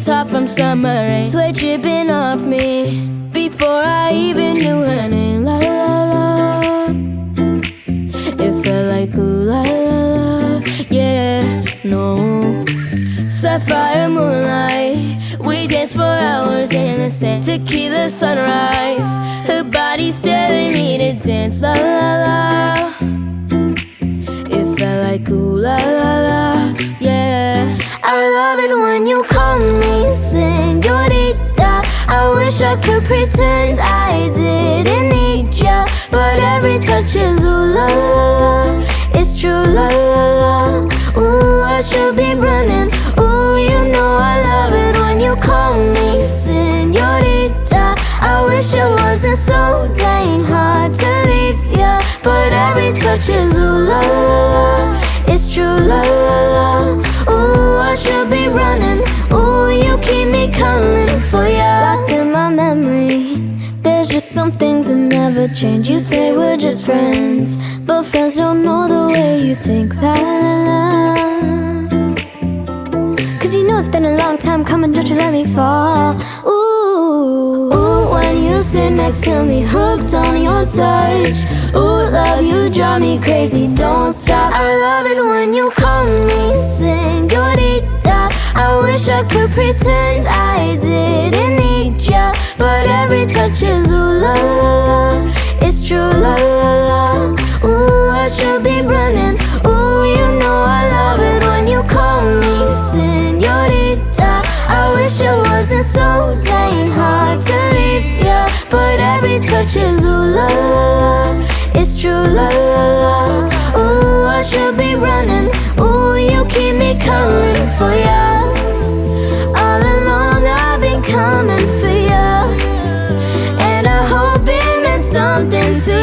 was hot from summer rain. Sweat dripping off me before I even knew her name. La la la. It felt like ooh la la. Yeah, no. Sapphire moonlight, we danced for hours in the sand. Tequila sunrise, her body's telling me to dance. La la la. It when you call me señorita. I wish I could pretend I didn't need ya, but every touch is ooh la la la. It's true la la la. Ooh, I should be running. Ooh, you know I love it when you call me señorita. I wish it wasn't so dang hard to leave ya, but every touch is ooh la la la. It's true la la coming for ya. Locked in my memory. There's just some things that never change. You say we're just friends, but friends don't know the way you think. La la la. Cause you know it's been a long time coming, don't you let me fall. Ooh, ooh, when you sit next to me, hooked on your touch. Ooh, love, you drive me crazy, don't wish I could pretend I didn't need ya, but every touch is ooh la la la. It's true la la la. Ooh, I should be running. Ooh, you know I love it when you call me señorita. I wish it wasn't so dang hard to leave ya, but every touch is ooh la la la. It's true la la la. Ooh, I should be running. Ooh, you keep me coming for ya. Something to